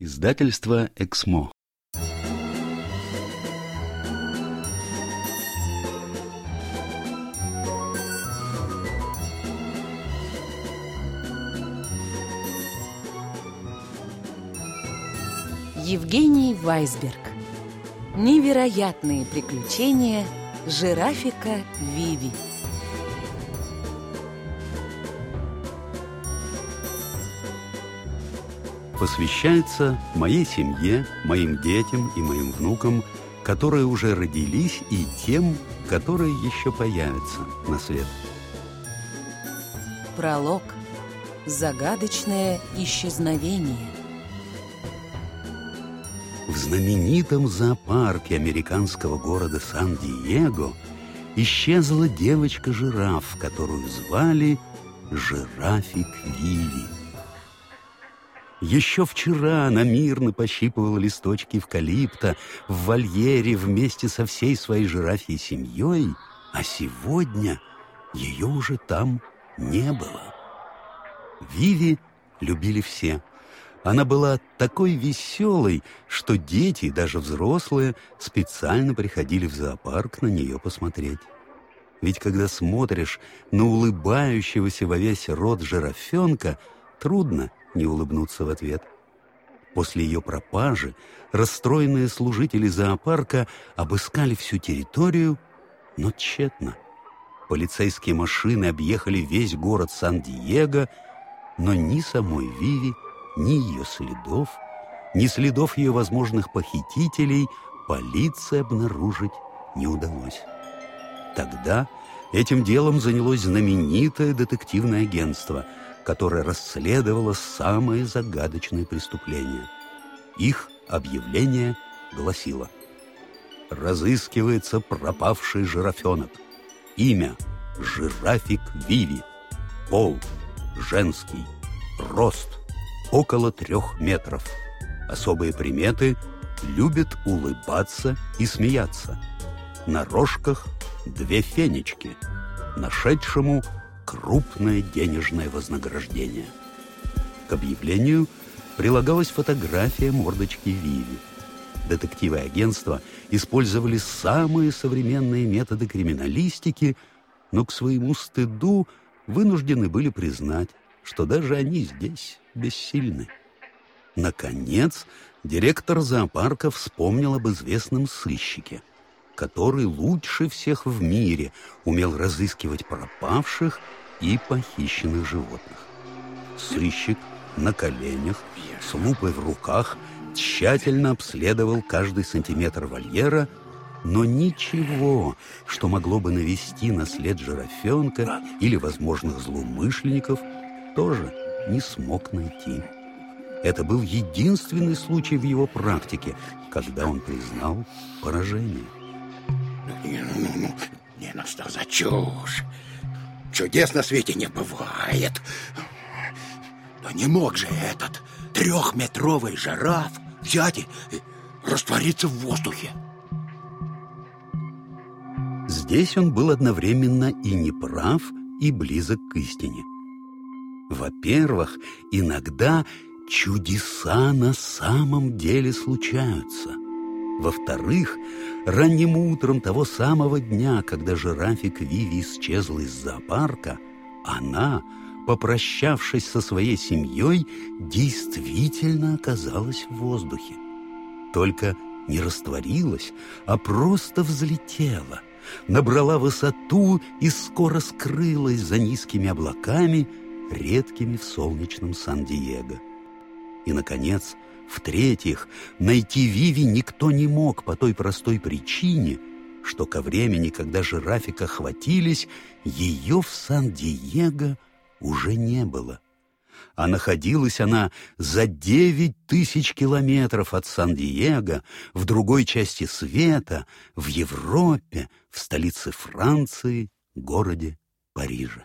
Издательство «Эксмо». Евгений Вайсберг. Невероятные приключения жирафика Виви. Посвящается моей семье, моим детям и моим внукам, которые уже родились, и тем, которые еще появятся на свет. Пролог. Загадочное исчезновение. В знаменитом зоопарке американского города Сан-Диего исчезла девочка-жираф, которую звали Жирафик Виви. Еще вчера она мирно пощипывала листочки эвкалипта в вольере вместе со всей своей жирафьей семьей, а сегодня ее уже там не было. Виви любили все. Она была такой веселой, что дети, даже взрослые, специально приходили в зоопарк на нее посмотреть. Ведь когда смотришь на улыбающегося во весь рот жирафенка, трудно не улыбнуться в ответ. После ее пропажи расстроенные служители зоопарка обыскали всю территорию, но тщетно. Полицейские машины объехали весь город Сан-Диего, но ни самой Виви, ни ее следов, ни следов ее возможных похитителей полиции обнаружить не удалось. Тогда этим делом занялось знаменитое детективное агентство – которая расследовала самые загадочные преступления. Их объявление гласило «Разыскивается пропавший жирафенок. Имя – Жирафик Виви. Пол – женский. Рост – около трех метров. Особые приметы – любит улыбаться и смеяться. На рожках – две фенечки. Нашедшему – крупное денежное вознаграждение. К объявлению прилагалась фотография мордочки Виви. Детективы агентства использовали самые современные методы криминалистики, но к своему стыду вынуждены были признать, что даже они здесь бессильны. Наконец, директор зоопарка вспомнил об известном сыщике, который лучше всех в мире умел разыскивать пропавших и похищенных животных. Сыщик на коленях, с лупой в руках, тщательно обследовал каждый сантиметр вольера, но ничего, что могло бы навести на след жирафенка или возможных злоумышленников, тоже не смог найти. Это был единственный случай в его практике, когда он признал поражение. Не, ну, ну, не, ну что за чушь? Чудес на свете не бывает. Да не мог же этот трехметровый жираф взять и раствориться в воздухе. Здесь он был одновременно и неправ, и близок к истине. Во-первых, иногда чудеса на самом деле случаются – во-вторых, ранним утром того самого дня, когда жирафик Виви исчезла из зоопарка, она, попрощавшись со своей семьей, действительно оказалась в воздухе. Только не растворилась, а просто взлетела, набрала высоту и скоро скрылась за низкими облаками, редкими в солнечном Сан-Диего. И, наконец, в-третьих, найти Виви никто не мог по той простой причине, что ко времени, когда жирафика хватились, ее в Сан-Диего уже не было. А находилась она за девять тысяч километров от Сан-Диего, в другой части света, в Европе, в столице Франции, городе Париже.